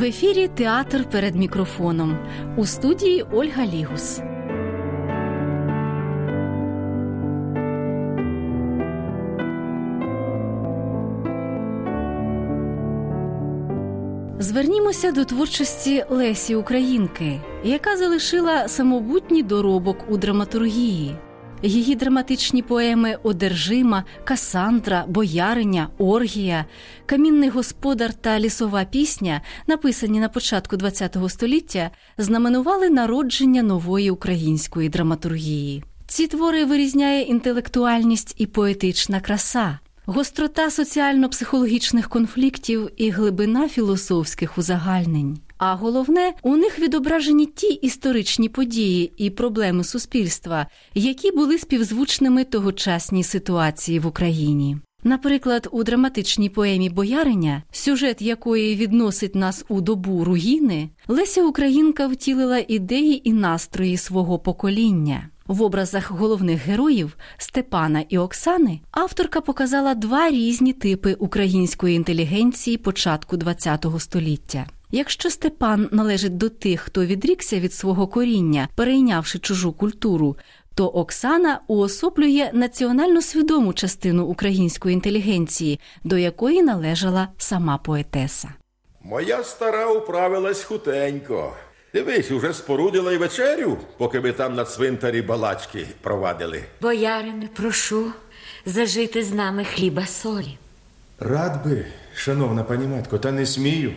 В ефірі Театр перед мікрофоном у студії Ольга Лігус. Звернімося до творчості Лесі Українки, яка залишила самобутній доробок у драматургії. Її драматичні поеми Одержима, Касандра, Бояриня, Оргія, Камінний господар та лісова пісня, написані на початку ХХ століття, знаменували народження нової української драматургії. Ці твори вирізняє інтелектуальність і поетична краса, гострота соціально-психологічних конфліктів і глибина філософських узагальнень. А головне, у них відображені ті історичні події і проблеми суспільства, які були співзвучними тогочасній ситуації в Україні. Наприклад, у драматичній поемі Бояриня, сюжет якої відносить нас у добу руїни, Леся Українка втілила ідеї і настрої свого покоління. В образах головних героїв Степана і Оксани авторка показала два різні типи української інтелігенції початку ХХ століття. Якщо Степан належить до тих, хто відрікся від свого коріння, перейнявши чужу культуру, то Оксана уособлює національно свідому частину української інтелігенції, до якої належала сама поетеса. Моя стара управилась хутенько. Дивись, уже спорудила й вечерю, поки ви там на цвинтарі балачки провадили. Боярине, прошу зажити з нами хліба солі. Рад би, шановна пані матко, та не смію.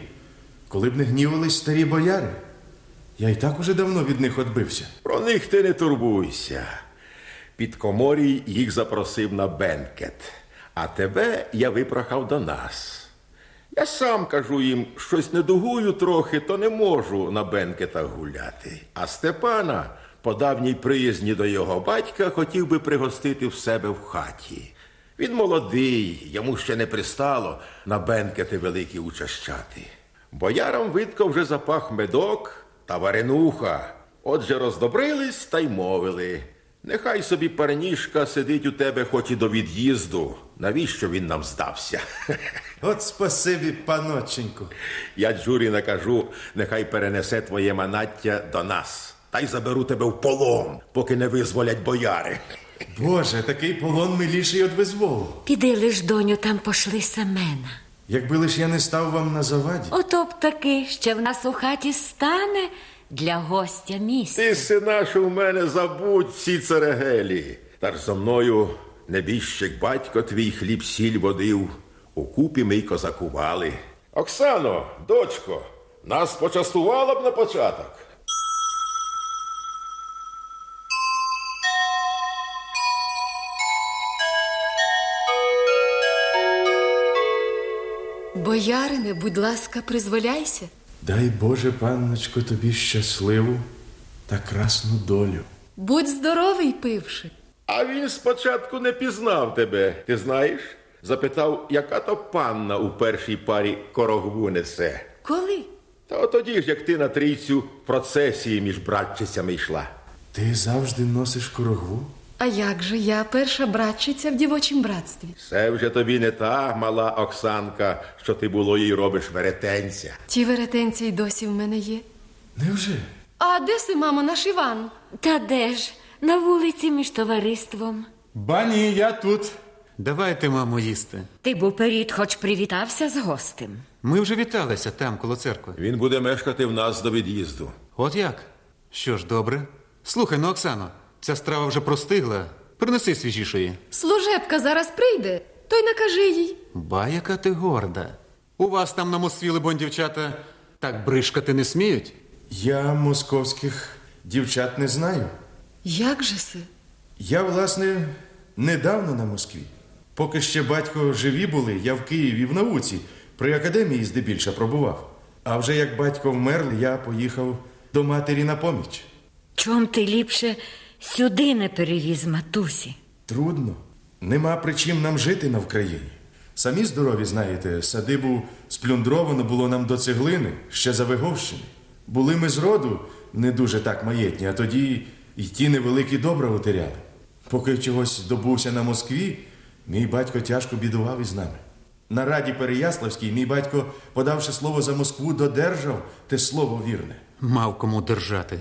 Коли б не гнівались старі бояри. Я й так уже давно від них отбився. Про них ти не турбуйся. Під коморій їх запросив на бенкет, а тебе я випрохав до нас. Я сам кажу їм, щось недугую трохи, то не можу на бенкетах гуляти. А Степана, по давній приязні до його батька, хотів би пригостити в себе в хаті. Він молодий, йому ще не пристало на бенкети великі учащати. Боярам видко вже запах медок та варенуха. Отже, роздобрились та й мовили. Нехай собі парнішка сидить у тебе хоч і до від'їзду. Навіщо він нам здався? От спасибі, паноченьку. Я Джурі накажу, нехай перенесе твоє манаття до нас. Та й заберу тебе в полон, поки не визволять бояри. Боже, такий полон миліший від визволу. Піди лиш, доню, там пошли Семена. Якби лиш я не став вам на заваді. Ото б таки, ще в нас у хаті стане для гостя місце. Ти, синаш, у мене забудь ці церегелі. Та ж зо мною небіжчик батько твій хліб сіль водив, укупі ми й козакували. Оксано, дочко, нас почастувала б на початок. Будь ласка, призволяйся. Дай Боже, панночко, тобі щасливу та красну долю. Будь здоровий, пивши. А він спочатку не пізнав тебе, ти знаєш? Запитав, яка то панна у першій парі корогву несе. Коли? Та тоді ж, як ти на трійцю процесії між братчицями йшла. Ти завжди носиш корогву? А як же я перша братчиця в дівочім братстві? Це вже тобі не та мала Оксанка, що ти було їй робиш веретенця. Ті веретенці й досі в мене є. Невже? А де си, мамо, наш Іван? Та де ж? На вулиці між товариством. Бані, я тут. Давайте, мамо, їсти. Ти б уперед хоч привітався з гостем. Ми вже віталися там, коло церкви. Він буде мешкати в нас до від'їзду. От як? Що ж, добре. Слухай, ну, Оксано, ця страва вже простигла. Принеси свіжішої. Служебка зараз прийде, то й накажи їй. Ба, яка ти горда. У вас там на Москві, либонь, дівчата, так бришкати не сміють? Я московських дівчат не знаю. Як же си? Я, власне, недавно на Москві. Поки ще батько живі були, я в Києві в науці, при академії здебільша пробував. А вже як батько вмер, я поїхав до матері на поміч. Чом ти ліпше сюди не перевіз матусі? Трудно. Нема причин нам жити на Вкраїні. Самі здорові, знаєте, садибу сплюндровано було нам до цеглини, ще за Виговщини. Були ми з роду не дуже так маєтні, а тоді й ті невеликі добра утеряли. Поки чогось добувся на Москві, мій батько тяжко бідував із нами. На раді Переяславській мій батько, подавши слово за Москву, додержав те слово вірне. Мав кому держати.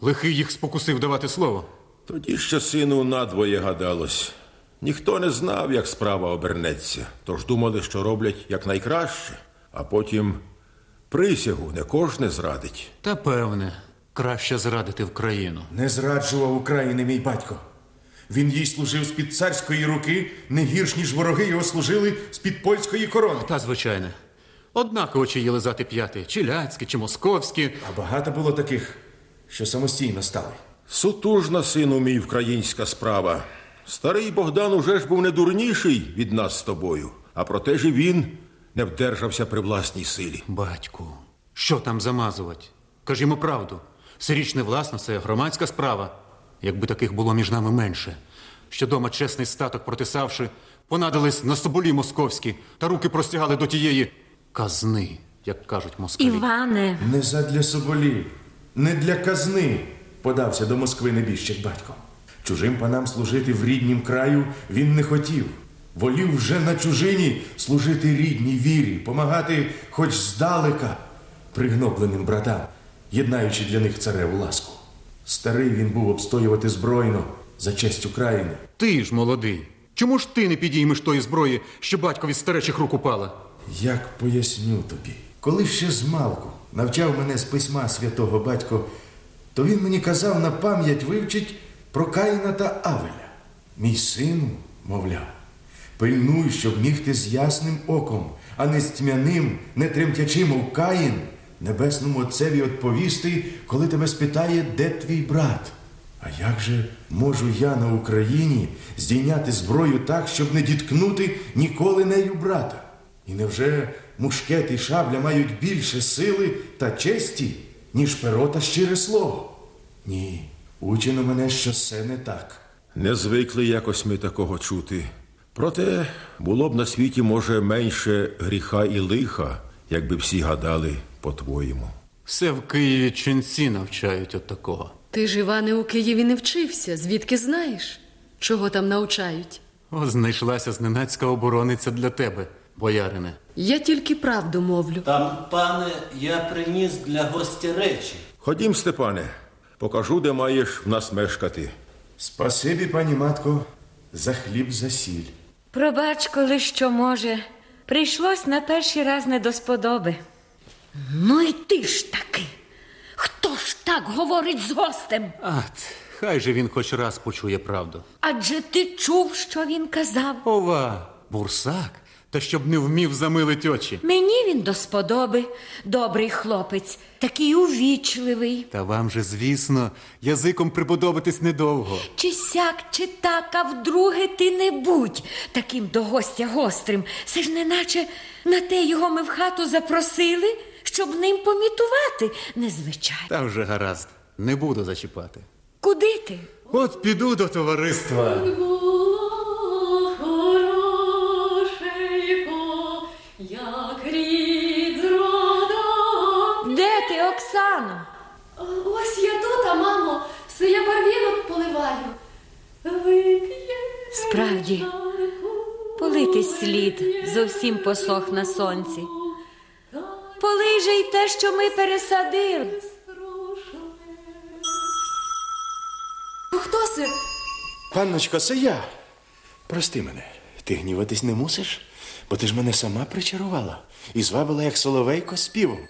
Лихий їх спокусив давати слово. Тоді ще сину надвоє гадалось. Ніхто не знав, як справа обернеться, тож думали, що роблять якнайкраще, а потім присягу не кожне зрадить. Та певне, краще зрадити в країну. Не зраджував України мій батько. Він їй служив з-під царської руки не гірш, ніж вороги його служили з-під польської корони. Та звичайне. Однаково чи є лизати п'яти, чи ляцькі, чи московські. А багато було таких, що самостійно стали. Сутужна, сину мій, українська справа. Старий Богдан уже ж був не дурніший від нас з тобою, а проте ж і він не вдержався при власній силі. Батьку, що там замазувати? Кажімо правду. Сирічне власне це громадська справа. Якби таких було між нами менше. Що дома чесний статок протисавши, понадились на соболі московські та руки простягали до тієї казни, як кажуть москалі. Іване, Не задля соболів, не для казни подався до Москви небіжчик батько. Чужим панам служити в ріднім краю він не хотів. Волів вже на чужині служити рідній вірі, помагати хоч здалека пригнобленим братам, єднаючи для них цареву ласку. Старий він був обстоювати збройно за честь України. Ти ж молодий. Чому ж ти не підіймеш тої зброї, що батько від старечих рук упала? Як поясню тобі, коли ще змалку навчав мене з письма святого батько, то він мені казав на пам'ять вивчить про Каїна та Авеля. Мій сину, мовляв, пильнуй, щоб міг ти з ясним оком, а не з тьмяним, не тремтячи, мов Каїн, небесному отцеві відповісти, коли тебе спитає, де твій брат. А як же можу я на Україні здійняти зброю так, щоб не діткнути ніколи нею брата? І невже мушкет і шабля мають більше сили та честі, ніж перо та щире слово? Ні, учено мене, що все не так. Не звикли якось ми такого чути. Проте було б на світі, може, менше гріха і лиха, якби всі гадали по-твоєму. Все в Києві ченці навчають от такого. Ти ж, Іване, у Києві не вчився. Звідки знаєш? Чого там навчають? О, знайшлася зненацька оборониця для тебе, боярине. Я тільки правду мовлю. Там, пане, я приніс для гостя речі. Ходім, Степане, покажу, де маєш в нас мешкати. Спасибі, пані матко, за хліб за сіль. пробач, коли що може. Прийшлось на перший раз не до сподоби. Ну і ти ж таки. Хто ж так говорить з гостем? Ат, хай же він хоч раз почує правду. Адже ти чув, що він казав. Ова, бурсак, та щоб не вмів замилить очі. Мені він до сподоби, добрий хлопець, такий увічливий. Та вам же, звісно, язиком приподобатись недовго. Чи сяк, чи так, а вдруге ти не будь таким до гостя гострим. Це ж неначе на те його ми в хату запросили, щоб ним помітувати. Незвичайно. Та вже гаразд, не буду зачіпати. Куди ти? От піду до товариства. Все я барвінок поливаю. Вип'є. Справді, Политий слід зовсім посох на сонці. Полий же й те, що ми пересадили. Хто це? Панночко, це я. Прости мене, ти гніватись не мусиш, бо ти ж мене сама причарувала і звабила, як соловейко співом.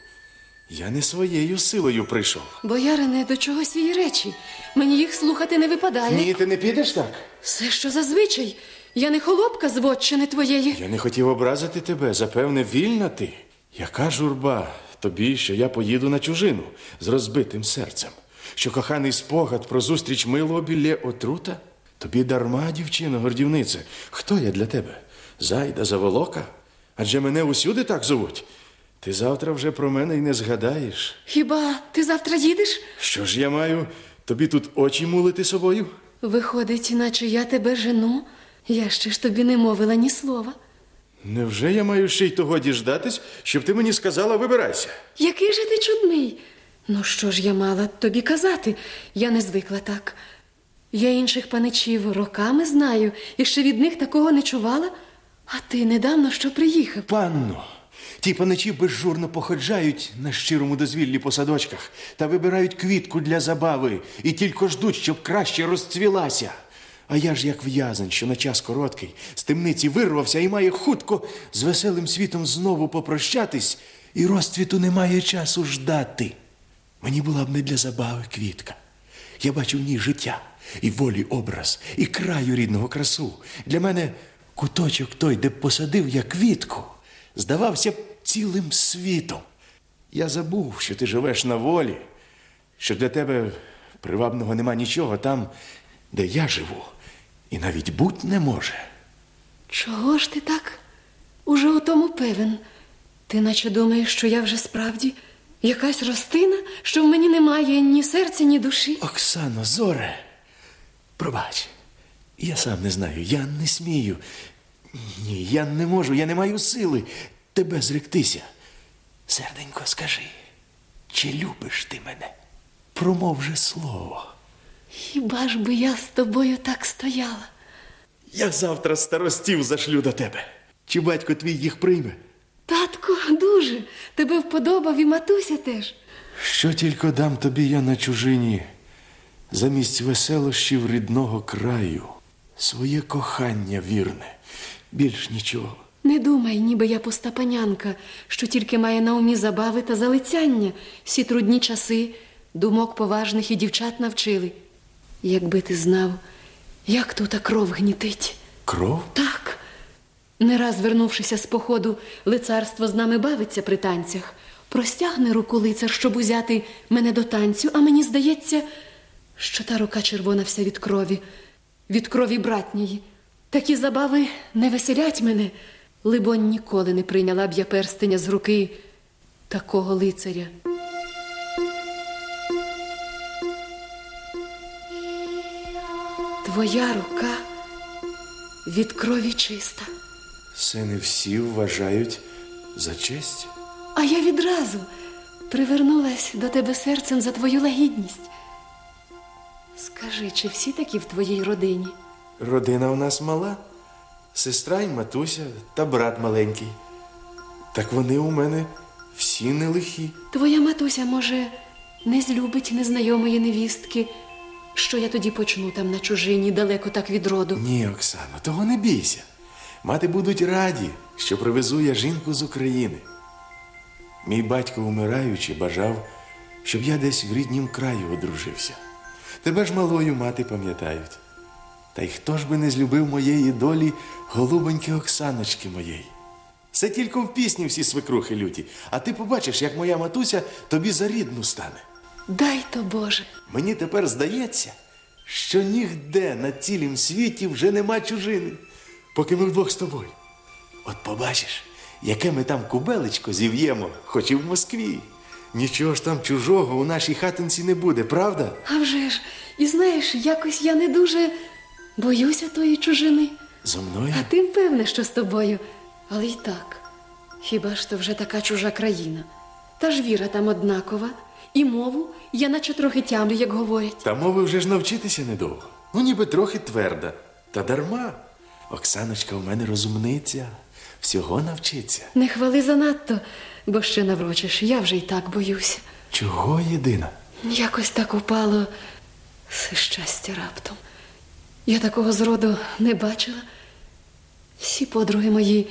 Я не своєю силою прийшов. Боярине, до чого свої речі? Мені їх слухати не випадає. Ні, ти не підеш так? Все, що зазвичай. Я не холопка з вотчини твоєї. Я не хотів образити тебе, запевне, вільна ти. Яка журба тобі, що я поїду на чужину з розбитим серцем, що коханий спогад про зустріч милого білє отрута? Тобі дарма, дівчино, гордівнице, хто я для тебе? Зайда заволока? Адже мене усюди так зовуть. Ти завтра вже про мене й не згадаєш. Хіба ти завтра їдеш? Що ж я маю тобі тут очі мулити собою? Виходить, наче я тебе жену. Я ще ж тобі не мовила ні слова. Невже я маю ще й того діждатись, щоб ти мені сказала вибирайся? Який же ти чудний. Ну що ж я мала тобі казати? Я не звикла так. Я інших паничів роками знаю і ще від них такого не чувала. А ти недавно що приїхав? Панно, ті паничі безжурно походжають на щирому дозвіллі по садочках та вибирають квітку для забави і тільки ждуть, щоб краще розцвілася. А я ж як в'язень, що на час короткий, з темниці вирвався і має хутко з веселим світом знову попрощатись, і розцвіту немає часу ждати. Мені була б не для забави квітка. Я бачу в ній життя, і волі образ, і краю рідного красу. Для мене куточок той, де посадив я квітку, здавався цілим світом. Я забув, що ти живеш на волі, що для тебе привабного нема нічого там, де я живу, і навіть будь не може. Чого ж ти так? Уже у тому певен. Ти наче думаєш, що я вже справді якась ростина, що в мені немає ні серця, ні душі. Оксано, зоре, пробач, я сам не знаю, я не смію. Ні, я не можу, я не маю сили тебе зректися. Серденько, скажи, чи любиш ти мене? Промов же слово. Хіба ж би я з тобою так стояла? Я завтра старостів зашлю до тебе. Чи батько твій їх прийме? Татку, дуже. Тебе вподобав і матуся теж. Що тільки дам тобі я на чужині, замість веселощів рідного краю, своє кохання вірне, більш нічого. Не думай, ніби я пуста панянка, що тільки має на умі забави та залицяння. Всі трудні часи, думок поважних і дівчат навчили. Якби ти знав, як тут кров гнітить. Кров? Так. Не раз вернувшися з походу, лицарство з нами бавиться при танцях. Простягне руку лицар, щоб узяти мене до танцю, а мені здається, що та рука червона вся від крові, від крові братньої. Такі забави не веселять мене. Либонь, ніколи не прийняла б я перстеня з руки такого лицаря. Твоя рука від крові чиста. Це не всі вважають за честь. А я відразу привернулась до тебе серцем за твою лагідність. Скажи, чи всі такі в твоїй родині? Родина у нас мала, сестра й матуся та брат маленький. Так вони у мене всі не лихі. Твоя матуся, може, не злюбить незнайомої невістки, що я тоді почну там на чужині, далеко так від роду. Ні, Оксано, того не бійся. Мати будуть раді, що привезу я жінку з України. Мій батько, умираючи, бажав, щоб я десь в ріднім краю одружився. Тебе ж малою мати пам'ятають. Та й хто ж би не злюбив моєї долі голубоньки Оксаночки моєї? Це тільки в пісні всі свекрухи люті, а ти побачиш, як моя матуся тобі за рідну стане. Дай то Боже. Мені тепер здається, що нігде на цілім світі вже нема чужини, поки ми вдвох з тобою. От побачиш, яке ми там кубелечко зів'ємо, хоч і в Москві. Нічого ж там чужого у нашій хатинці не буде, правда? А вже ж, і знаєш, якось я не дуже боюся тої чужини. Зо мною? А ти певне, що з тобою. Але й так. Хіба ж то вже така чужа країна? Та ж віра там однакова, і мову я наче трохи тямлю, як говорять. Та мови вже ж навчитися недовго. Ну, ніби трохи тверда. Та дарма. Оксаночка у мене розумниця, всього навчиться. Не хвали занадто, бо ще наврочиш, я вже й так боюся. Чого єдина? Якось так упало все щастя раптом. Я такого зроду не бачила. Всі подруги мої,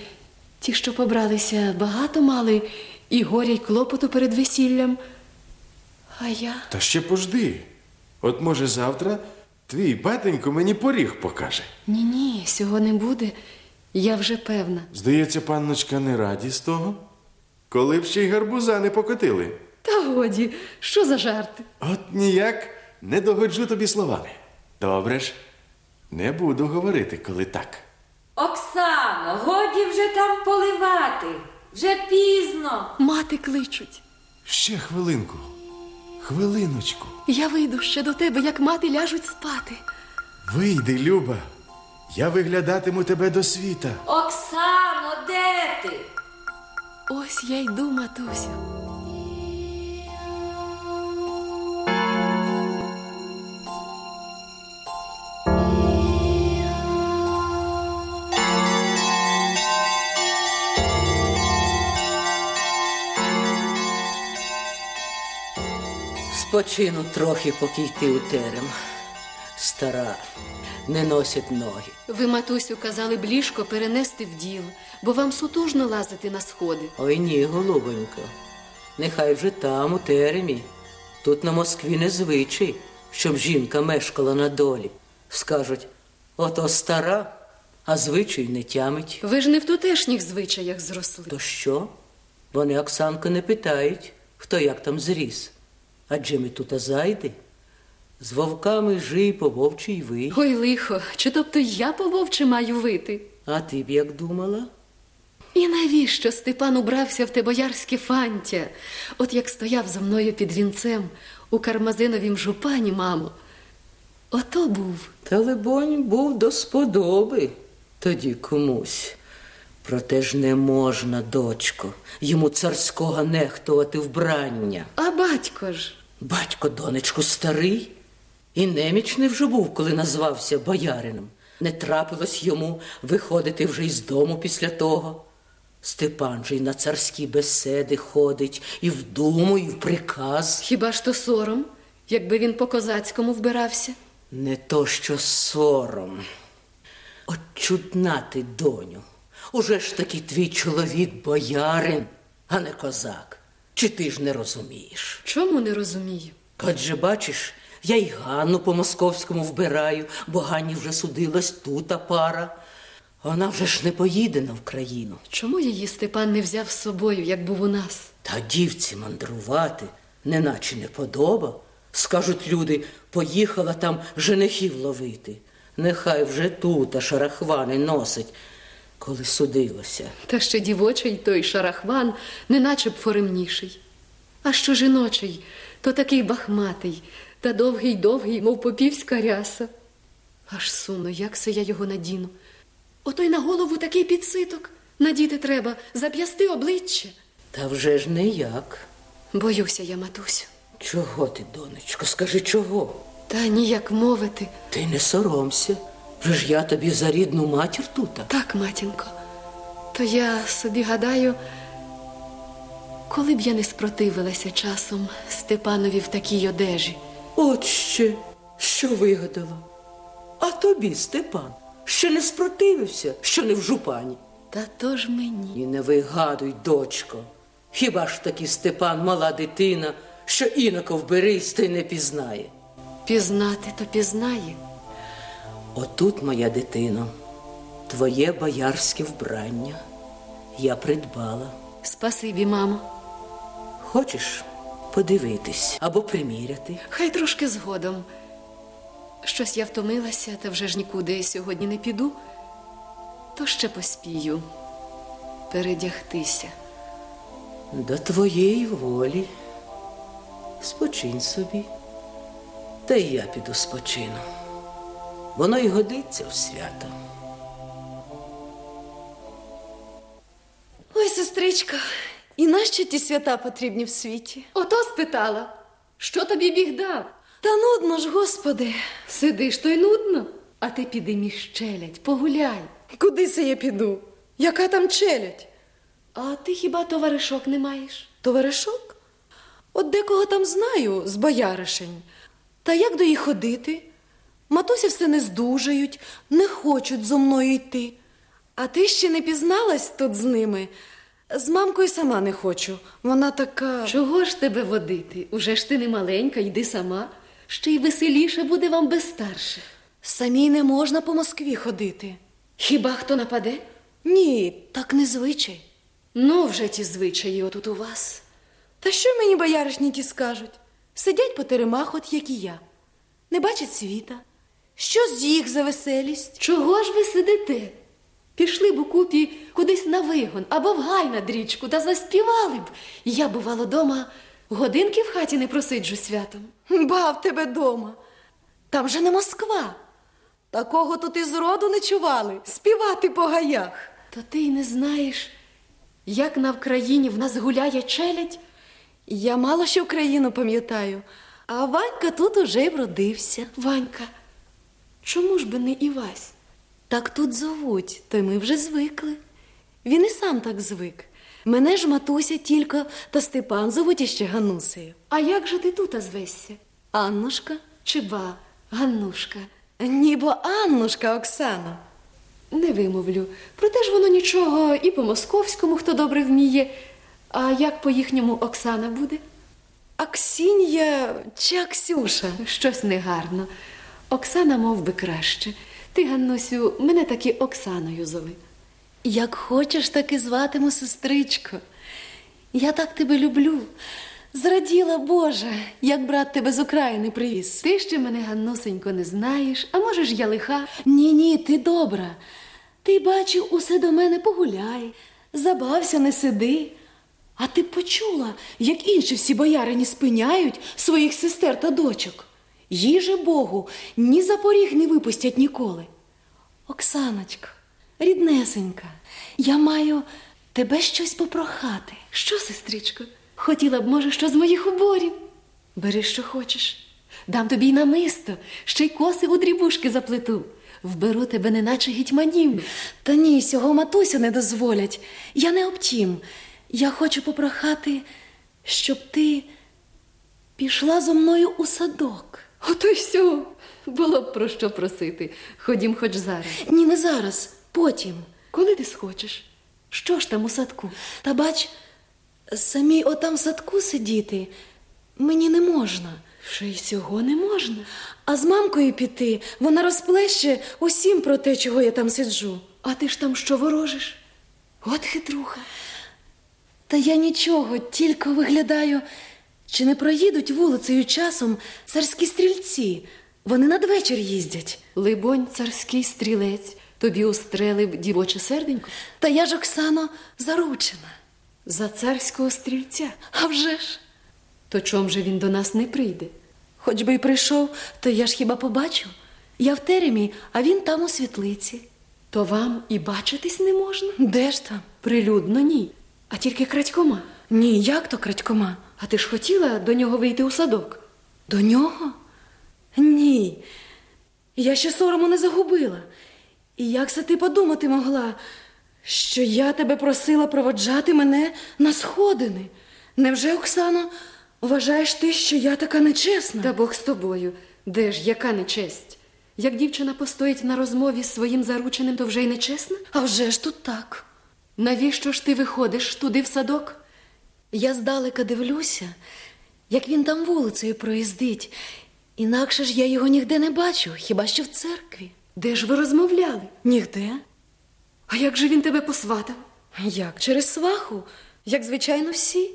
ті, що побралися, багато мали і горя, й клопоту перед весіллям. А я. Та ще пожди. От може завтра твій батенько мені поріг покаже. Ні, ні, цього не буде. Я вже певна. Здається, панночка не раді з того. Коли б ще й гарбуза не покотили. Та годі, що за жарти? От ніяк не догоджу тобі словами. Добре ж, не буду говорити, коли так. Оксано, годі вже там поливати. Вже пізно. Мати кличуть. Ще хвилинку, хвилиночку. Я вийду ще до тебе, як мати ляжуть спати. Вийди, Люба. Я виглядатиму тебе до світа. Оксано, де ти? Ось я йду, матусю. Спочину трохи, поки йти у терем. Стара, не носять ноги. Ви, матусю, казали б ліжко перенести в діл, бо вам сутужно лазити на сходи. Ой ні, голубонько. Нехай вже там, у теремі. Тут на Москві не звичай, щоб жінка мешкала на долі. Скажуть, ото стара, а звичай не тямить. Ви ж не в тутешніх звичаях зросли. То що? Вони Оксанку не питають, хто як там зріс. Адже ми тут зайди. З вовками жий по вовчій ви. Ой, лихо, чи тобто я по вовче маю вити? А ти б як думала? І навіщо Степан убрався в те боярське фантя? От як стояв за мною під вінцем у кармазиновім жупані, мамо. Ото був. Та, либонь, був до сподоби тоді комусь. Проте ж не можна, дочко, йому царського нехтувати вбрання. А батько ж. Батько, донечку, старий і немічний вже був, коли назвався боярином. Не трапилось йому виходити вже із дому після того. Степан же й на царські беседи ходить, і в думу, і в приказ. Хіба ж то сором, якби він по козацькому вбирався? Не то що сором. От чудна ти, доню. Уже ж таки твій чоловік боярин, а не козак. Чи ти ж не розумієш? Чому не розумію? Адже бачиш, я й Ганну по московському вбираю, бо Ганні вже судилась тута пара. Вона вже ж не поїде на Україну. Чому її Степан не взяв з собою, як був у нас? Та дівці мандрувати, неначе не подоба. Скажуть люди, поїхала там женихів ловити. Нехай вже тут, а шарахвани носить, коли судилося. Та ще дівочий той шарахван, неначе б форемніший. А що жіночий, то такий бахматий, та довгий-довгий, мов попівська ряса. Аж сумно, як це я його надіну. Ото й на голову такий підситок. Надіти треба, зап'ясти обличчя. Та вже ж не як. Боюся я, матусю. Чого ти, донечко, скажи чого? Та ніяк мовити. Ти не соромся. Вже ж я тобі за рідну матір тута. Так, матінко, то я собі гадаю, коли б я не спротивилася часом Степанові в такій одежі. От ще, що вигадала. А тобі, Степан, ще не спротивився, що не в жупані. Та то ж мені. І не вигадуй, дочко. Хіба ж таки Степан мала дитина, що іноко вберись, та й не пізнає. Пізнати то пізнає. Отут, моя дитино, твоє боярське вбрання я придбала. Спасибі, мамо. Хочеш подивитись або приміряти? Хай трошки згодом. Щось я втомилася, та вже ж нікуди сьогодні не піду, то ще поспію передягтися. До твоєї волі. Спочинь собі. Та й я піду спочину. Воно й годиться в свято. Ой, сестричко, і нащо ті свята потрібні в світі? Ото спитала, що тобі біг дав? Та нудно ж, господи. Сидиш то й нудно, а ти піди між челядь, погуляй. Куди це я піду? Яка там челядь? А ти хіба товаришок не маєш? Товаришок? От декого там знаю з бояришень. Та як до їх ходити? Матусі все не здужають, не хочуть зо мною йти. А ти ще не пізналась тут з ними. З мамкою сама не хочу. Вона така. Чого ж тебе водити? Уже ж ти не маленька, йди сама. Ще й веселіше буде вам без старших. Самій не можна по Москві ходити. Хіба хто нападе? Ні, так не звичай. Ну, вже ті звичаї отут у вас. Та що мені бояришні ті скажуть? Сидять по теремах, от як і я. Не бачать світа. Що з їх за веселість? Чого ж ви сидите? Пішли б у купі кудись на вигон або в гай над річку та заспівали б. Я, бувало, дома годинки в хаті не просиджу святом. Ба в тебе дома. Там же не Москва. Такого тут і зроду не чували. Співати по гаях. То ти й не знаєш, як на Вкраїні в нас гуляє челядь? Я мало що Україну пам'ятаю, а Ванька тут уже й вродився. Ванька, чому ж би не Івась? Так тут зовуть, то й ми вже звикли. Він і сам так звик. Мене ж матуся тільки та Степан зовуть іще Ганусею. А як же ти тут звешся? Аннушка? Чи ба, Ганнушка? Ніби Аннушка Оксана. Не вимовлю. Проте ж воно нічого і по московському, хто добре вміє. А як по їхньому Оксана буде? Аксінія чи Аксюша? Щось негарно. Оксана мов би краще. Ти, Ганнусю, мене таки Оксаною зови. Як хочеш, так і зватиму сестричко. Я так тебе люблю. Зраділа Боже, як брат тебе з України привіз. Ти ще мене, Ганнусенько, не знаєш, а може ж я лиха? Ні, ні, ти добра. Ти бачив, усе до мене погуляй, забався, не сиди. А ти почула, як інші всі боярині спиняють своїх сестер та дочок. Їже Богу, ні за поріг не випустять ніколи. Оксаночко, ріднесенька, я маю тебе щось попрохати. Що, сестричко? Хотіла б, може, що з моїх уборів? Бери, що хочеш. Дам тобі й намисто, ще й коси у дрібушки заплету. Вберу тебе, неначе гітьманів. Та ні, сього матусю не дозволять. Я не обтім. Я хочу попрохати, щоб ти пішла зо мною у садок. Ото й сьо. Було б про що просити. Ходім хоч зараз. Ні, не зараз, потім. Коли ти схочеш? Що ж там у садку? Та бач, самій отам в садку сидіти мені не можна. Вже й сього не можна. А з мамкою піти вона розплеще усім про те, чого я там сиджу. А ти ж там що ворожиш? От хитруха. Та я нічого, тільки виглядаю, чи не проїдуть вулицею часом царські стрільці. Вони надвечір їздять. Либонь, царський стрілець, тобі устрелив дівоче серденько? Та я ж, Оксано, заручена. За царського стрільця. А вже ж. То чом же він до нас не прийде? Хоч би й прийшов, то я ж хіба побачу. Я в теремі, а він там у світлиці. То вам і бачитись не можна? Де ж там? Прилюдно ні, а тільки крадькома. Ні, як то крадькома? А ти ж хотіла до нього вийти у садок? До нього? Ні. Я ще сорому не загубила. І як це ти подумати могла, що я тебе просила проводжати мене на сходини? Невже, Оксано, вважаєш ти, що я така нечесна? Та Бог з тобою. Де ж, яка нечесть? Як дівчина постоїть на розмові з своїм зарученим, то вже й нечесна? А вже ж тут так. Навіщо ж ти виходиш туди в садок? Я здалека дивлюся, як він там вулицею проїздить. Інакше ж я його ніде не бачу, хіба що в церкві. Де ж ви розмовляли? Нігде. А як же він тебе посватав? Як? Через сваху, як звичайно всі.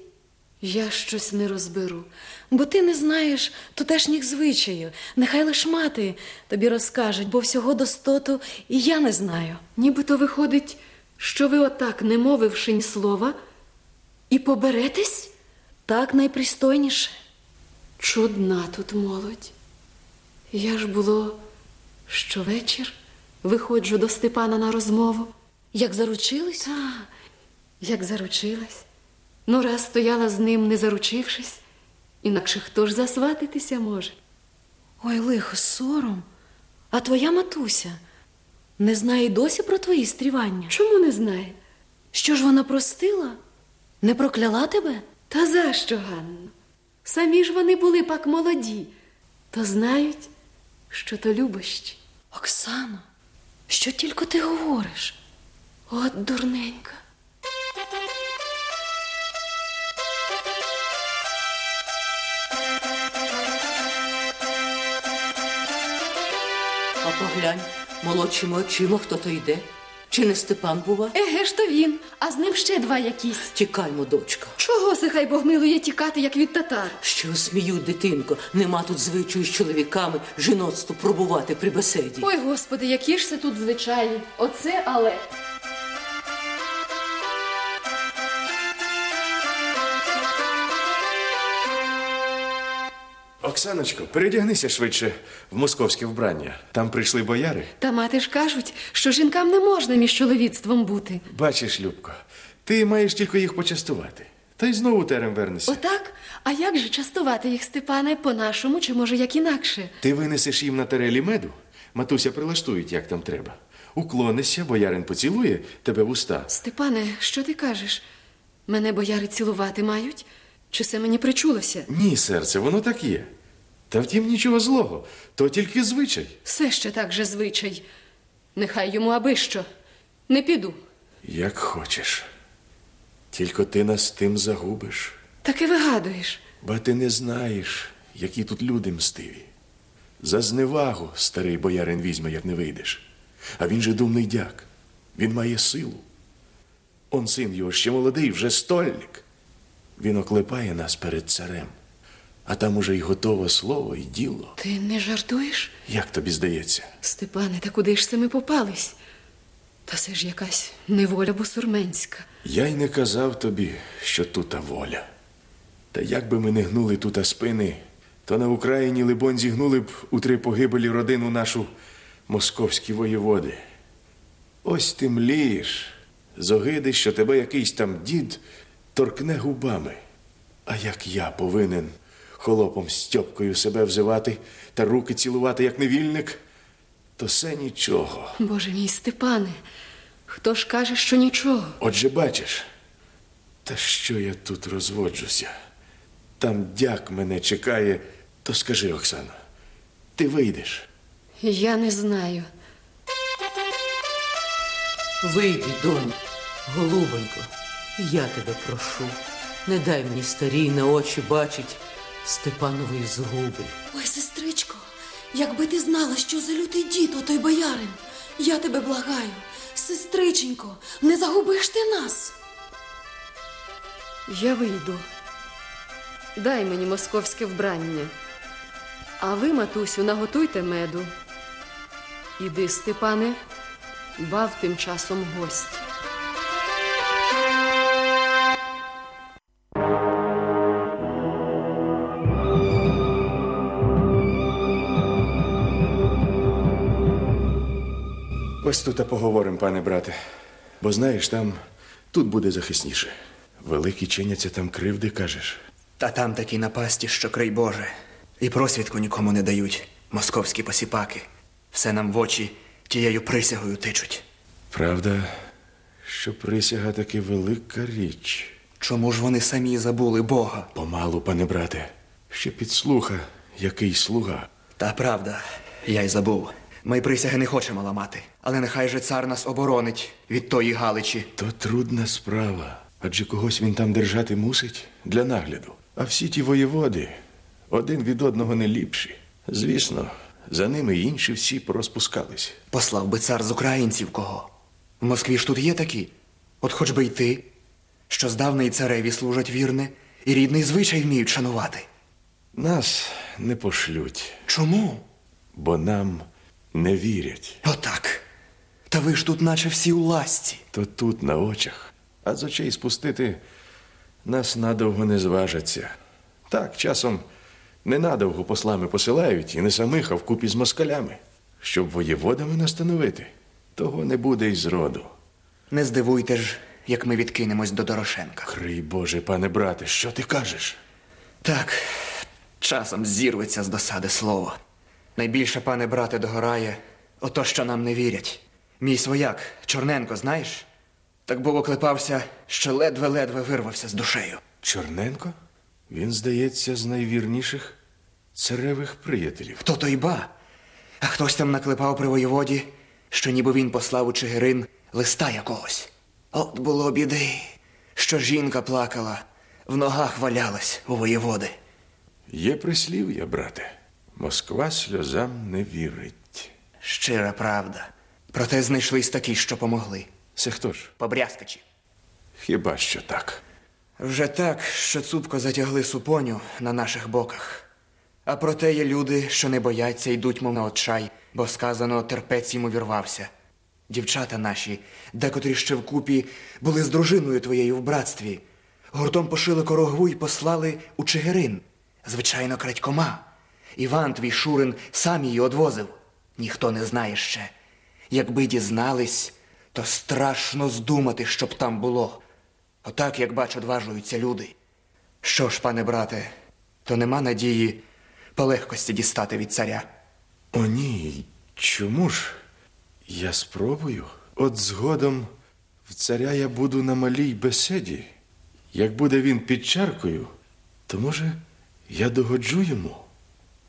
Я щось не розберу. Бо ти не знаєш тутешніх звичаїв. Нехай лиш мати тобі розкажуть, бо всього достоту і я не знаю. Нібито виходить, що ви отак, не мовивши ні слова, і поберетесь? Так найпристойніше. Чудна тут молодь. Я ж було щовечір виходжу до Степана на розмову. Як заручились? Та, як заручилась. Ну, раз стояла з ним, не заручившись, інакше хто ж засватитися може? Ой, лихо, сором. А твоя матуся не знає досі про твої стрівання? Чому не знає? Що ж вона простила? Не прокляла тебе? Та за що, Ганно? Самі ж вони були пак молоді, то знають, що то любощі. Оксано, що тільки ти говориш? От дурненька. А поглянь, молодшими очима хто то йде. Чи не Степан бува? Еге ж то він, а з ним ще два якісь. Тікаймо, дочка. Чого се хай Бог милує тікати, як від татар? Що смію, дитинко, нема тут звичаю з чоловіками жіноцтво пробувати при беседі. Ой, господи, які ж це тут звичаї. Оце але. Оксаночко, передягнися швидше в московське вбрання. Там прийшли бояри. Та мати ж кажуть, що жінкам не можна між чоловіцтвом бути. Бачиш, Любко, ти маєш тільки їх почастувати. Та й знову терем вернешся. Отак? А як же частувати їх, Степане, по-нашому, чи може як інакше? Ти винесеш їм на тарелі меду, матуся прилаштують, як там треба. Уклонишся, боярин поцілує тебе в уста. Степане, що ти кажеш? Мене бояри цілувати мають? Чи це мені причулося? Ні, серце, воно так є. Та втім нічого злого, то тільки звичай. Все ще так же звичай. Нехай йому аби що. Не піду. Як хочеш. Тільки ти нас тим загубиш. Таки вигадуєш. Ба ти не знаєш, які тут люди мстиві. За зневагу старий боярин візьме, як не вийдеш. А він же думний дяк. Він має силу. Он син його ще молодий, вже стольник. Він оклепає нас перед царем, а там уже й готове слово, і діло. Ти не жартуєш? Як тобі здається? Степане, та куди ж це ми попались? Та це ж якась неволя бусурменська. Я й не казав тобі, що тута воля. Та як би ми не гнули тута спини, то на Україні, либонь, зігнули б у три погибелі родину нашу московські воєводи. Ось ти млієш, з огиди, що тебе якийсь там дід торкне губами. А як я повинен холопом Стьопкою себе взивати та руки цілувати, як невільник, то все нічого. Боже мій Степане, хто ж каже, що нічого? Отже, бачиш, та що я тут розводжуся? Там дяк мене чекає, то скажи, Оксана, ти вийдеш. Я не знаю. Вийди, доню, голубонько, я тебе прошу. Не дай мені старій на очі бачить Степанової згуби. Ой, сестричко, якби ти знала, що за лютий дід, отой боярин. Я тебе благаю, сестриченько, не загубиш ти нас. Я вийду. Дай мені московське вбрання. А ви, матусю, наготуйте меду. Іди, Степане, бав тим часом гость. Ось тут і поговоримо, пане брате. Бо знаєш, там тут буде захисніше. Великі чиняться там кривди, кажеш. Та там такі напасті, що крий Боже. І просвідку нікому не дають московські посіпаки. Все нам в очі тією присягою тичуть. Правда, що присяга таки велика річ. Чому ж вони самі забули Бога? Помалу, пане брате, ще підслуха, який слуга. Та правда, я й забув. Ми присяги не хочемо ламати, але нехай же цар нас оборонить від тої Галичі. То трудна справа. Адже когось він там держати мусить для нагляду. А всі ті воєводи один від одного не ліпші. Звісно, за ними інші всі порозпускались. Послав би цар з українців кого. В Москві ж тут є такі. От хоч би й ти, що здавна цареві служать вірне, і рідний звичай вміють шанувати. Нас не пошлють, Чому? бо нам не вірять. Отак. Та ви ж тут, наче всі у ласці. То тут на очах, а з очей спустити нас надовго не зважаться. Так, часом ненадовго послами посилають і не самих, а вкупі з москалями. Щоб воєводами настановити, того не буде й зроду. Не здивуйте ж, як ми відкинемось до Дорошенка. Крий Боже, пане брате, що ти кажеш? Так, часом зірветься з досади слово. Найбільше, пане брате, догорає, ото що нам не вірять. Мій свояк, Чорненко, знаєш? Так був оклепався, що ледве-ледве вирвався з душею. Чорненко? Він, здається, з найвірніших царевих приятелів. Хто то й ба? А хтось там наклепав при воєводі, що ніби він послав у Чигирин листа якогось. От було біди, що жінка плакала, в ногах валялась у воєводи. Є прислів'я, брате. Москва сльозам не вірить. Щира правда. Проте знайшлись такі, що помогли. Це хто ж? Побрязкачі. Хіба що так? Вже так, що цупко затягли супоню на наших боках. А проте є люди, що не бояться, йдуть, мов на отчай, бо сказано, терпець йому вірвався. Дівчата наші, декотрі ще вкупі, були з дружиною твоєю в братстві. Гуртом пошили корогву й послали у Чигирин. Звичайно, крадькома. Іван твій Шурин сам її одвозив. Ніхто не знає ще. Якби дізнались, то страшно здумати, щоб там було. Отак, як бачу, одважуються люди. Що ж, пане брате, то нема надії по легкості дістати від царя. О, ні. Чому ж? Я спробую. От згодом в царя я буду на малій беседі. Як буде він під чаркою, то може я догоджу йому.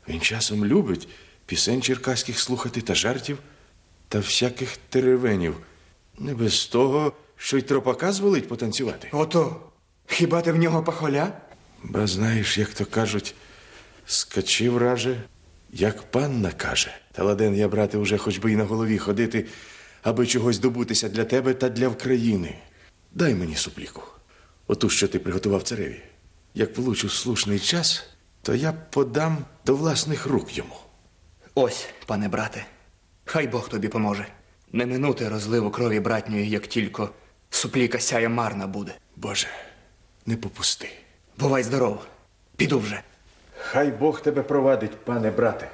Він часом любить пісень черкаських слухати та жартів та всяких теревенів. Не без того, що й тропака звелить потанцювати. Ото, хіба ти в нього пахоля? Ба знаєш, як то кажуть, скачи враже, як пан накаже. Та ладен я, брате, уже хоч би й на голові ходити, аби чогось добутися для тебе та для України. Дай мені супліку, оту, що ти приготував цареві. Як получу слушний час, то я подам до власних рук йому. Ось, пане брате, хай Бог тобі поможе. Не минути розливу крові братньої, як тільки супліка сяє марна буде. Боже, не попусти. Бувай здоров, піду вже. Хай Бог тебе провадить, пане брате.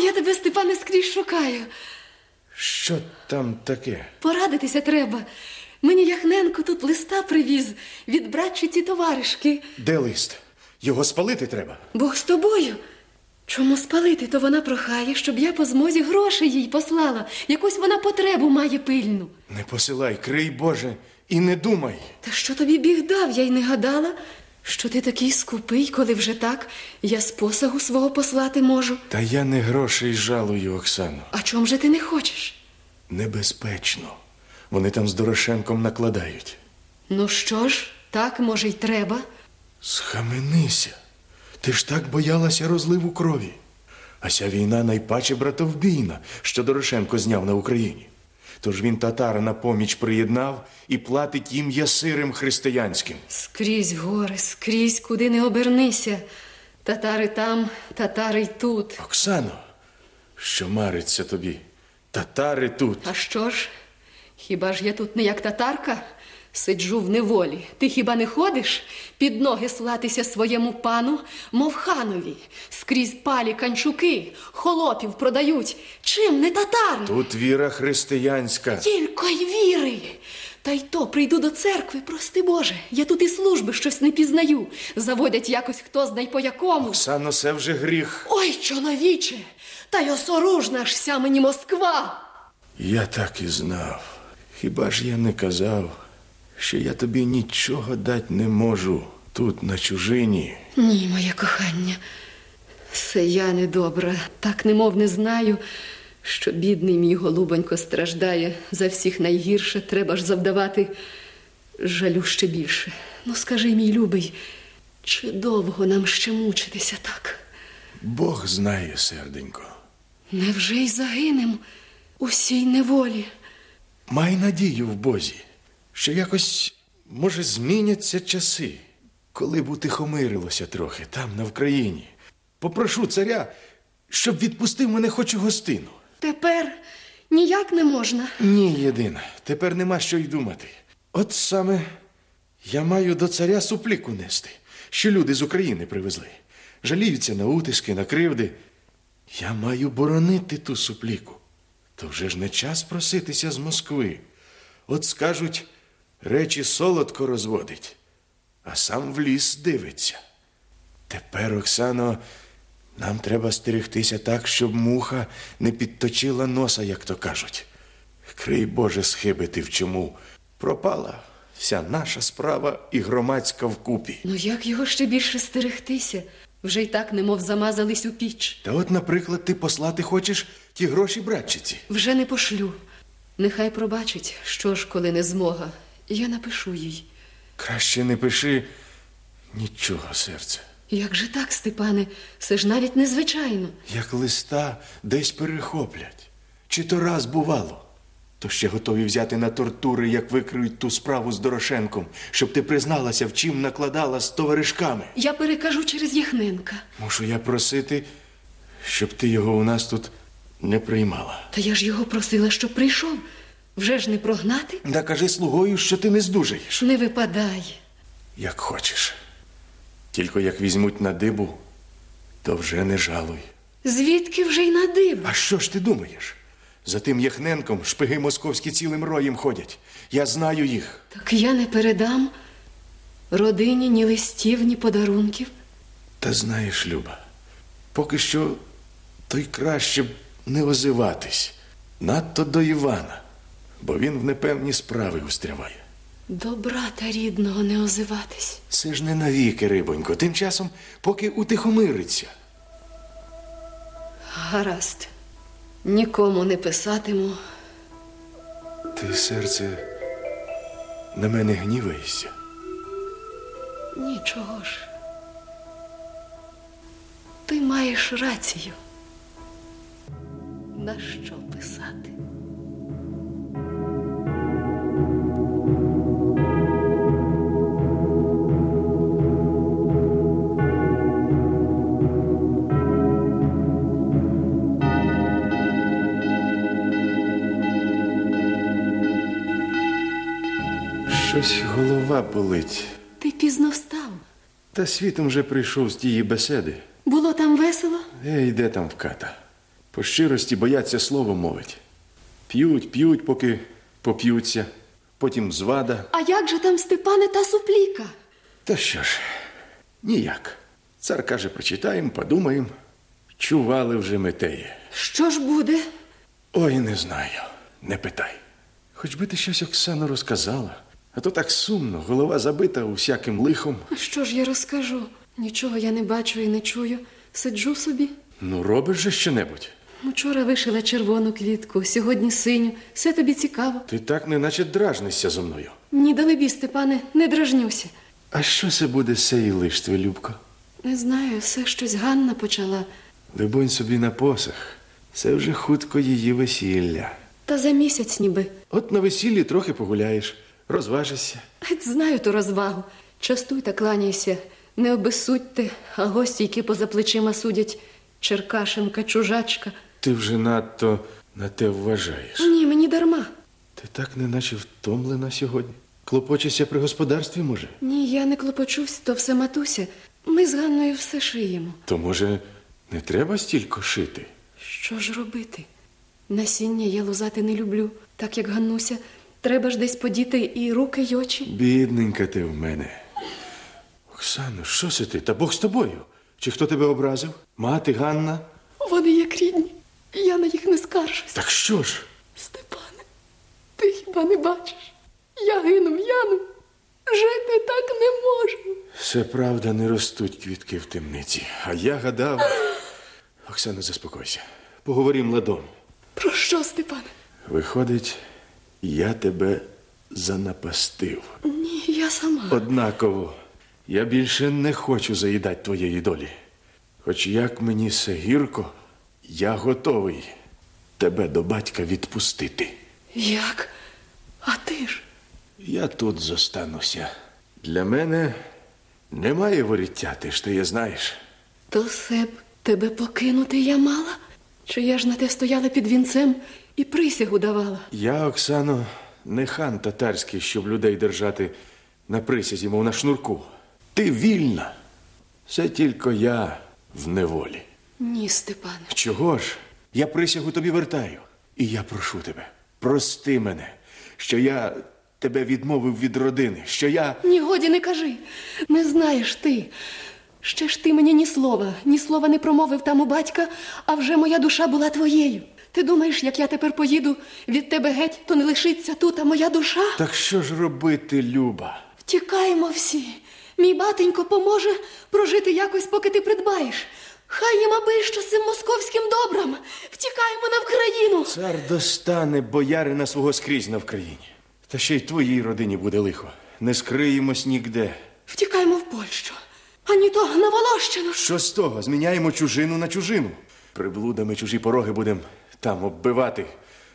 Я тебе, Степане, скрізь шукаю. Що там таке? Порадитися треба. Мені Яхненко тут листа привіз від братчиці товаришки. Де лист? Його спалити треба. Бог з тобою. Чому спалити, то вона прохає, щоб я по змозі грошей їй послала. Якусь вона потребу має пильну. Не посилай, крий Боже, і не думай. Та що тобі біг дав, я й не гадала, що ти такий скупий, коли вже так я з посагу свого послати можу. Та я не грошей жалую, Оксану. А чом же ти не хочеш? Небезпечно. Вони там з Дорошенком накладають. Ну що ж, так, може, й треба. Схаменися. Ти ж так боялася розливу крові. А ця війна найпаче братовбійна, що Дорошенко зняв на Україні. Тож він татара на поміч приєднав і платить їм ясирим християнським. Скрізь гори, скрізь, куди не обернися. Татари там, татари й тут. Оксано, що мариться тобі? Татари тут. А що ж? Хіба ж я тут не як татарка? Сиджу в неволі. Ти хіба не ходиш під ноги слатися своєму пану, мов ханові? Скрізь палі канчуки, холопів продають. Чим не татари? Тут віра християнська. Тільки й віри. Та й то прийду до церкви, прости Боже. Я тут і служби щось не пізнаю. Заводять якось хто знай по якому. Оксано, це вже гріх. Ой, чоловіче, та й осоружна ж ся мені Москва. Я так і знав. Хіба ж я не казав, що я тобі нічого дати не можу тут, на чужині. Ні, моє кохання, все я недобра, так немов не знаю, що бідний мій голубонько страждає за всіх найгірше, треба ж завдавати жалю ще більше. Ну, скажи, мій любий, чи довго нам ще мучитися так? Бог знає, серденько. Невже й загинем у сій неволі? Май надію в Бозі, що якось, може, зміняться часи, коли б утихомирилося трохи там, на Вкраїні. Попрошу царя, щоб відпустив мене хоч у гостину. Тепер ніяк не можна. Ні, єдина, тепер нема що й думати. От саме я маю до царя супліку нести, що люди з України привезли. Жаліються на утиски, на кривди. Я маю боронити ту супліку. То вже ж не час проситися з Москви. От скажуть, речі солодко розводить, а сам в ліс дивиться. Тепер, Оксано, нам треба стерегтися так, щоб муха не підточила носа, як то кажуть. Крий Боже, схибити в чому. Пропала вся наша справа і громадська вкупі. Ну як його ще більше стерегтися? Вже й так немов замазались у піч. Та от, наприклад, ти послати хочеш ті гроші братчиці. Вже не пошлю. Нехай пробачить, що ж, коли не змога. Я напишу їй. Краще не пиши нічого, серце. Як же так, Степане? Це ж навіть незвичайно. Як листа десь перехоплять. Чи то раз бувало, то ще готові взяти на тортури, як викриють ту справу з Дорошенком, щоб ти призналася, в чим накладала з товаришками. Я перекажу через Яхненка. Мушу я просити, щоб ти його у нас тут не приймала. Та я ж його просила, щоб прийшов. Вже ж не прогнати? Да кажи слугою, що ти не здужаєш. Не випадай. Як хочеш. Тільки як візьмуть на дибу, то вже не жалуй. Звідки вже й на дибу? А що ж ти думаєш? За тим Яхненком шпиги московські цілим роєм ходять. Я знаю їх. Так я не передам. Родині ні листів, ні подарунків. Та знаєш, Люба, поки що то й краще б не озиватись надто до Івана, бо він в непевні справи устряває. До брата рідного не озиватись. Це ж не навіки, рибонько, тим часом, поки утихомириться. Гаразд. Нікому не писатиму. Ти, серце, на мене гніваєшся. Нічого ж. Ти маєш рацію. На що писати? Щось голова болить. Ти пізно встав. Та світом вже прийшов з тієї беседи. Було там весело? Е, йде там вката. По щирості бояться слово мовить. П'ють, п'ють, поки поп'ються, потім звада. А як же там Степане та супліка? Та що ж, ніяк. Цар каже, почитаємо, подумаємо. Чували вже ми теє. Що ж буде? Ой, не знаю, не питай. Хоч би ти щось Оксану розказала, а то так сумно, голова забита усяким лихом. А Що ж я розкажу? Нічого я не бачу і не чую. Сиджу собі. Ну, робиш же щонебудь. Вчора вишила червону квітку, сьогодні синю. Все тобі цікаво. Ти так неначе дражнишся зо мною. Ні, далебі, Степане, не дражнюся. А що це буде з цієї лиштви, Любко? Не знаю, все щось Ганна почала. Либонь собі на посах. Це вже хутко її весілля. Та за місяць ніби. От на весіллі трохи погуляєш, розважишся. Знаю ту розвагу. Частуй та кланяйся. Не обезсудьте, а гості, які поза плечима судять. Черкашенка, чужачка. Ти вже надто на те вважаєш. Ні, мені дарма. Ти так неначе втомлена сьогодні. Клопочешся при господарстві, може? Ні, я не клопочусь, то все матуся. Ми з Ганною все шиємо. То, може, не треба стільки шити? Що ж робити? Насіння я лузати не люблю, так як Ганнуся. Треба ж десь подіти і руки, й очі. Бідненька ти в мене. Оксано, що це ти? Та Бог з тобою. Чи хто тебе образив? Мати, Ганна? Вони як рідні. Я на їх не скаржусь. Так що ж? Степане, ти хіба не бачиш? Я гину, в'яну. Жити так не можу. Все правда, не ростуть квітки в темниці. А я гадав. Оксано, заспокойся. Поговорім ладом. Про що, Степане? Виходить, я тебе занапастив. Ні, я сама. Однаково, я більше не хочу заїдати твоєї долі. Хоч як мені все гірко, я готовий тебе до батька відпустити. Як? А ти ж? Я тут зостануся. Для мене немає воріття, ти ж ти є знаєш. То себ тебе покинути я мала? Чи я ж на те стояла під вінцем і присягу давала? Я, Оксано, не хан татарський, щоб людей держати на присязі, мов на шнурку. Ти вільна. Це тільки я в неволі. Ні, Степане. Чого ж? Я присягу тобі вертаю. І я прошу тебе, прости мене, що я тебе відмовив від родини, що я. Ні, годі не кажи. Не знаєш ти. Ще ж ти мені ні слова, ні слова не промовив там у батька, а вже моя душа була твоєю. Ти думаєш, як я тепер поїду від тебе геть, то не лишиться тут, а моя душа? Так що ж робити, Люба? Втікаємо всі. Мій батенько поможе прожити якось, поки ти придбаєш. Хай їм аби що з цим московським добром. Втікаємо на Вкраїну. Цар достане боярина свого скрізь на Вкраїні. Та ще й твоїй родині буде лихо. Не скриємось нігде. Втікаємо в Польщу. Ані то на Волощину. Що з того? Зміняємо чужину на чужину. Приблудами чужі пороги будемо там оббивати.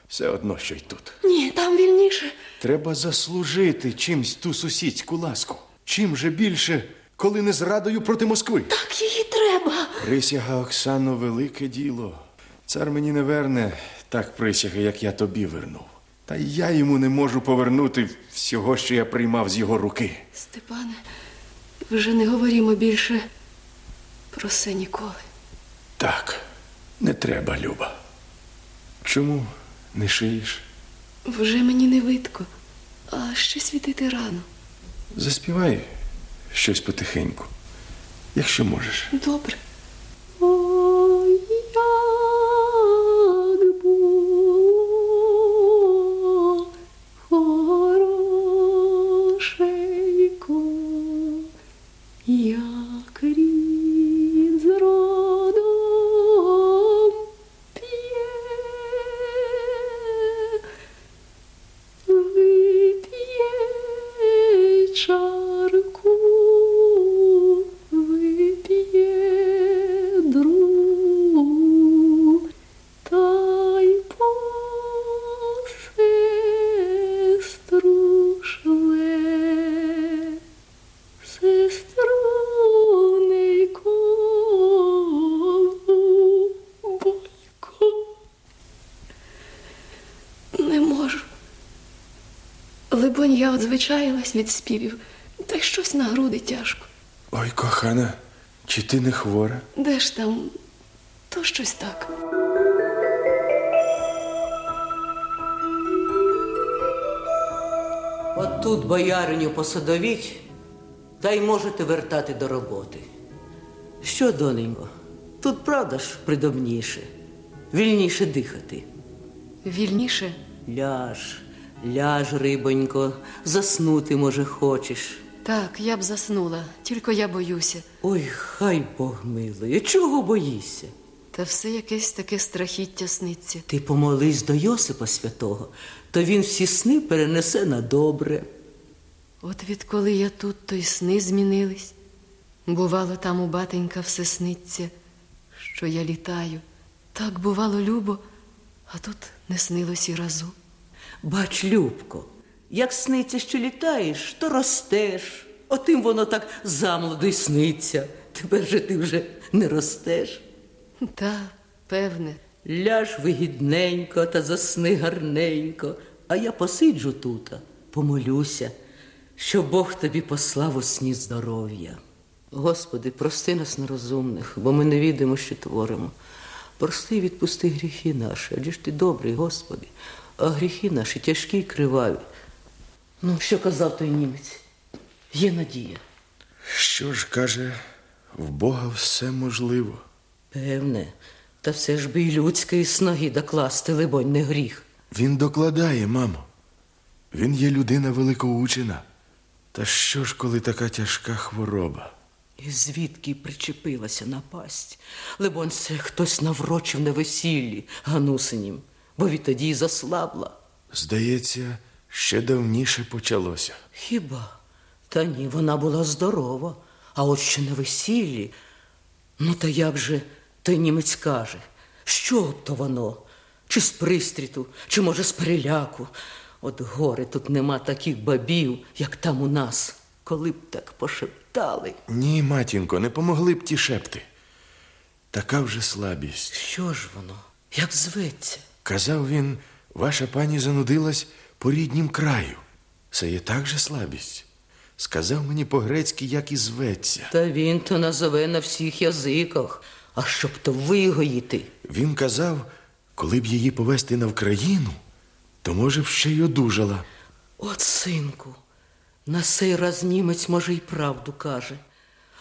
Все одно, що й тут. Ні, там вільніше. Треба заслужити чимсь ту сусідську ласку. Чим же більше, коли не зрадою проти Москви? Так її треба. Присяга Оксано, велике діло. Цар мені не верне так присяги, як я тобі вернув. Та я йому не можу повернути всього, що я приймав з його руки. Степане, вже не говоримо більше про це ніколи. Так, не треба, Люба. Чому не шиєш? Вже мені не видко, а ще світити рано. Заспівай щось потихеньку, якщо можеш. Добре. Одзвичаїлась від співів, та й щось на груди тяжко. Ой, кохана, чи ти не хвора? Де ж там? То щось так. От тут бояриню посадовіть, та й можете вертати до роботи. Що, доненько, тут правда ж придобніше, вільніше дихати. Вільніше. Ляж, ляж, рибонько, заснути, може, хочеш. Так, я б заснула, тільки я боюся. Ой, хай Бог милує, чого боїшся? Та все якесь таке страхіття сниться. Ти помолись до Йосипа святого, то він всі сни перенесе на добре. От відколи я тут, то й сни змінились. Бувало, там у батенька все сниться, що я літаю. Так бувало любо, а тут не снилось і разу. Бач, Любко, як сниться, що літаєш, то ростеш. Отим воно так замолоду й сниться. Тепер же ти вже не ростеш. Та, певне, Ляж вигідненько та засни гарненько, а я посиджу тута, помолюся, що Бог тобі послав у сні здоров'я. Господи, прости нас нерозумних, бо ми не відаємо, що творимо. Прости, і відпусти гріхи наші, адже ж ти добрий, Господи, а гріхи наші тяжкі й криваві. Ну, що казав той німець? Є надія. Що ж каже, в Бога все можливо. Певне, та все ж би й людської сноги докласти, либонь, не гріх. Він докладає, мамо. Він є людина великоучена. Та що ж, коли така тяжка хвороба? І звідки причепилася напасть? Либонь, це хтось наврочив на весіллі ганусинім, бо відтоді й заслабла. Здається, ще давніше почалося. Хіба? Та ні, вона була здорова, а от ще на весіллі. Ну, та як же той німець каже, що б то воно? Чи з пристріту, чи, може, з переляку? От горе тут нема таких бабів, як там у нас, коли б так пошептали. Ні, матінко, не помогли б ті шепти. Така вже слабість. Що ж воно? Як зветься? Казав він, ваша пані занудилась по ріднім краю. Це є так же слабість. Сказав мені по-грецьки, як і зветься. Та він то назове на всіх язиках, а щоб то вигоїти. Він казав, коли б її повести на Вкраїну, то може б ще й одужала. От, синку, на сей раз німець, може, й правду каже.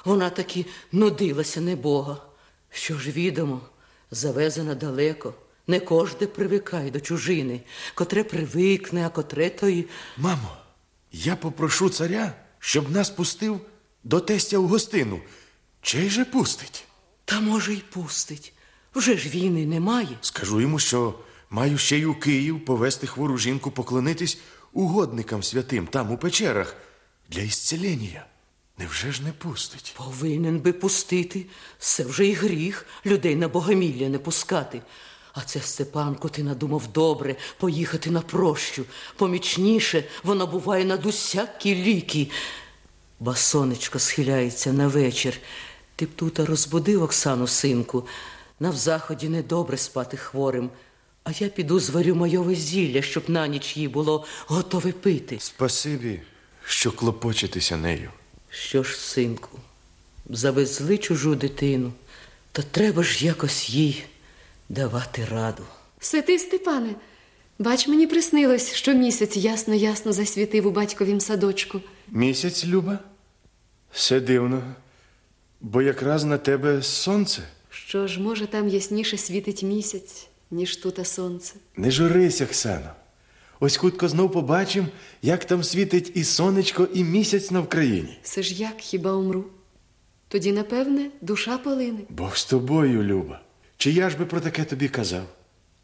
Вона таки нудилася небога. Що ж відомо, завезена далеко. Не кожде привикає до чужини, котре привикне, а котре то й. Мамо, я попрошу царя, щоб нас пустив до тестя в гостину. Чей же пустить? Та може й пустить. Вже ж війни немає. Скажу йому, що маю ще й у Київ повести хвору жінку поклонитись угодникам святим там у печерах для ісцелення. Невже ж не пустить? Повинен би пустити. Це вже й гріх людей на богомілля не пускати. А це Степанко, ти надумав добре поїхати на прощу. Помічніше воно буває над усякі ліки. Ба сонечко схиляється на вечір. Ти б тута розбудив Оксану, синку. На взаході недобре спати хворим. А я піду зварю майове зілля, щоб на ніч їй було готове пити. Спасибі, що клопочетеся нею. Що ж, синку, завезли чужу дитину, то треба ж якось їй давати раду. Святий Степане, бач, мені приснилось, що місяць ясно-ясно засвітив у батьковім садочку. Місяць, Люба? Все дивно, бо якраз на тебе сонце. Що ж, може, там ясніше світить місяць, ніж тута сонце. Не журися, Оксано. Ось хутко знов побачим, як там світить і сонечко, і місяць на Вкраїні. Все ж як хіба умру? Тоді, напевне, душа полине. Бог з тобою, Люба. Чи я ж би про таке тобі казав?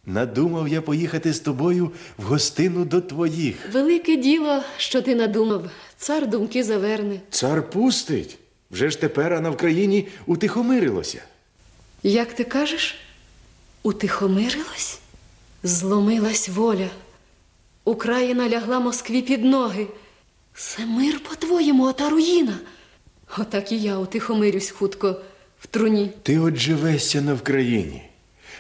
Надумав я поїхати з тобою в гостину до твоїх. Велике діло, що ти надумав. Цар думки заверне. Цар пустить. Вже ж тепер а на Вкраїні утихомирилося. Як ти кажеш, утихомирилась? Зломилась воля. Україна лягла Москві під ноги. Це мир, по-твоєму, ота руїна. Отак і я утихомирюсь хутко в труні. Ти от живешся на Вкраїні.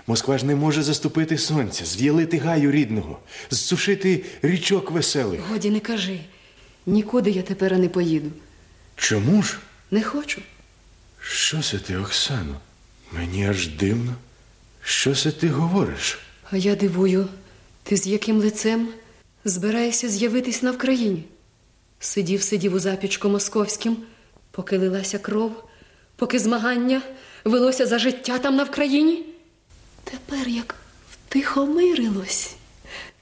Москва ж не може заступити сонця, зв'ялити гаю рідного, зсушити річок веселих. Годі не кажи. Нікуди я тепер не поїду. Чому ж? Не хочу. Що це ти, Оксано? Мені аж дивно. Що це ти говориш? А я дивую, ти з яким лицем збираєшся з'явитись на Вкраїні? Сидів, сидів у запічку московським, поки лилася кров, поки змагання велося за життя там на Вкраїні. Тепер як втихомирилось.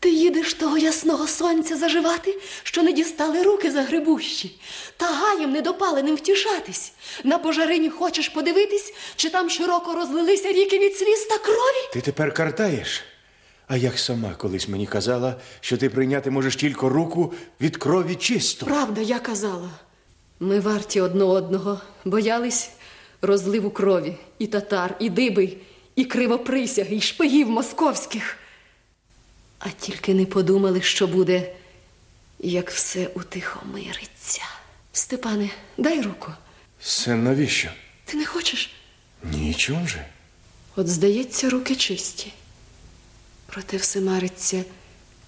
Ти їдеш того ясного сонця заживати, що не дістали руки за грибущі, та гаєм недопаленим втішатись. На пожарині хочеш подивитись, чи там широко розлилися ріки від свіста крові? Ти тепер картаєш? А як сама колись мені казала, що ти прийняти можеш тільки руку від крові чисто. Правда, я казала. Ми варті одне одного, боялись розливу крові і татар, і диби, і кривоприсяги, і шпигів московських. А тільки не подумали, що буде, як все утихомириться. Степане, дай руку. Це навіщо? Ти не хочеш? Нічого же. От, здається, руки чисті. Проте все мариться,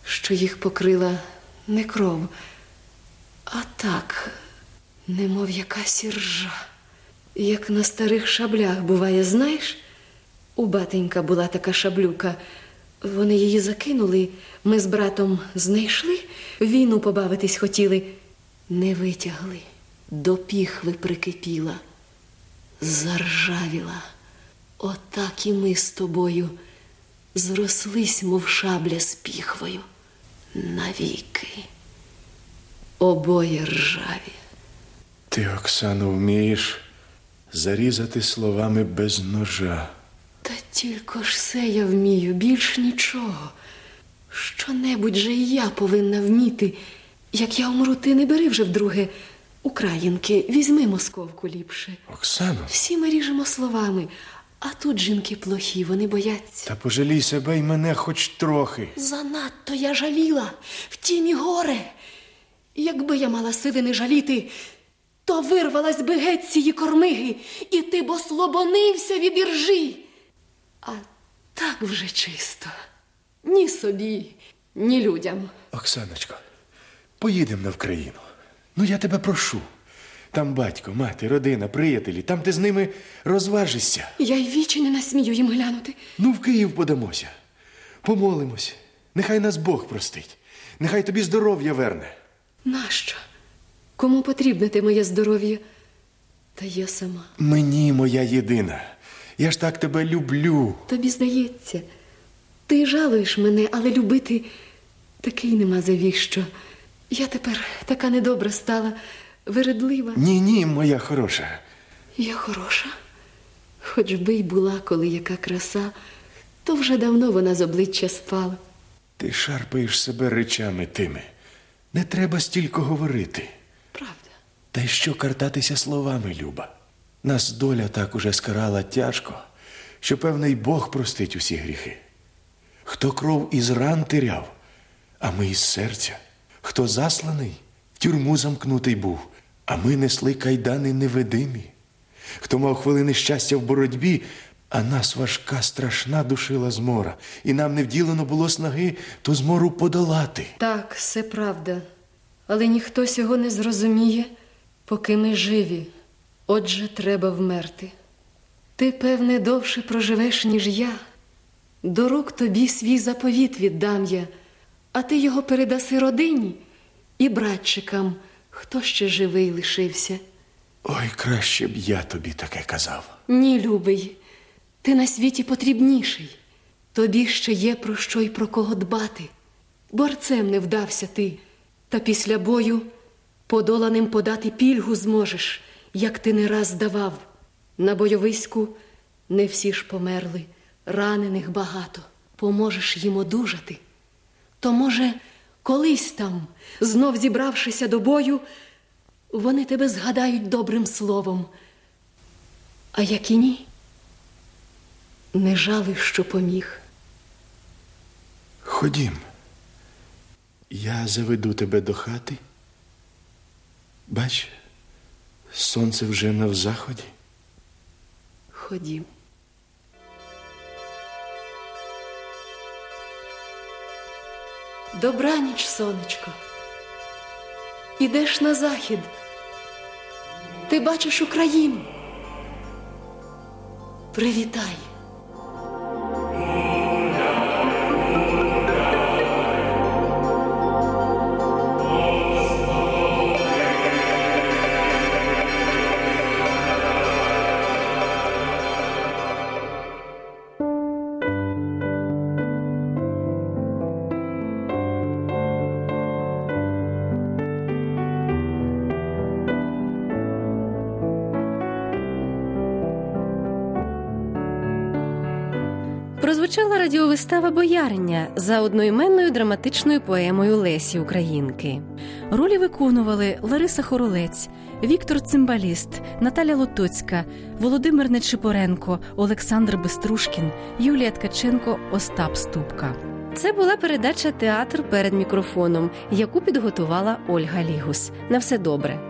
що їх покрила не кров, а так, немов якась іржа. Як на старих шаблях буває, знаєш? У батенька була така шаблюка. Вони її закинули, ми з братом знайшли, війну побавитись хотіли, не витягли, до піхви прикипіла, заржавіла. Отак і ми з тобою зрослись, мов шабля з піхвою, навіки. Обоє ржаві. Ти, Оксано, вмієш зарізати словами без ножа. Та тільки ж все я вмію, більш нічого. Що-небудь же і я повинна вміти. Як я умру, ти не бери вже вдруге українки, візьми московку ліпше. Оксано, Всі ми ріжемо словами, а тут жінки плохі, вони бояться. та пожалій себе й мене хоч трохи. Занадто я жаліла в тіні горе. Якби я мала сили не жаліти, то вирвалась би геть цієї кормиги, і ти б ослобонився від іржі. А так вже чисто. Ні собі, ні людям. Оксаночко, поїдемо на Вкраїну. Ну, я тебе прошу. Там батько, мати, родина, приятелі, там ти з ними розважишся. Я й вічі не насмію їм глянути. Ну, в Київ подамося. Помолимось. Нехай нас Бог простить. Нехай тобі здоров'я верне. Нащо? Кому потрібне те моє здоров'я? Та я сама. Мені, моя єдина. Я ж так тебе люблю. Тобі здається, ти жалуєш мене, але любити такий нема завіщо. Я тепер така недобра стала, вередлива. Ні, ні, моя хороша. Я хороша. Хоч би й була, коли яка краса, то вже давно вона з обличчя спала. Ти шарпаєш себе речами тими. Не треба стільки говорити. Та й що картатися словами, Люба? Нас доля так уже скарала тяжко, що певний Бог простить усі гріхи. Хто кров із ран теряв, а ми із серця. Хто засланий, в тюрму замкнутий був, а ми несли кайдани невидимі. Хто мав хвилини щастя в боротьбі, а нас важка, страшна душила змора, і нам не вділено було снаги ту змору подолати. Так, все правда. Але ніхто цього не зрозуміє, поки ми живі. Отже, треба вмерти. Ти, певне, довше проживеш, ніж я. До рук тобі свій заповіт віддам я, а ти його передаси родині і братчикам, хто ще живий лишився. Ой, краще б я тобі таке казав. Ні, любий, ти на світі потрібніший. Тобі ще є про що й про кого дбати. Борцем не вдався ти, та після бою подоланим подати пільгу зможеш, як ти не раз давав. На бойовиську не всі ж померли, ранених багато, поможеш їм одужати. То, може, колись там, знов зібравшися до бою, вони тебе згадають добрим словом. А як і ні, не жали, що поміг. Ходім. Я заведу тебе до хати. Бач, сонце вже на заході. Ходім. Добраніч, сонечко. Ідеш на захід. Ти бачиш Україну. Привітай. Радіовистава Боярня за одноіменною драматичною поемою Лесі Українки. Ролі виконували Лариса Хоролець, Віктор Цимбаліст, Наталя Лотоцька, Володимир Нечипоренко, Олександр Беструшкін, Юлія Ткаченко, Остап Ступка. Це була передача Театр перед мікрофоном, яку підготувала Ольга Лігус. На все добре.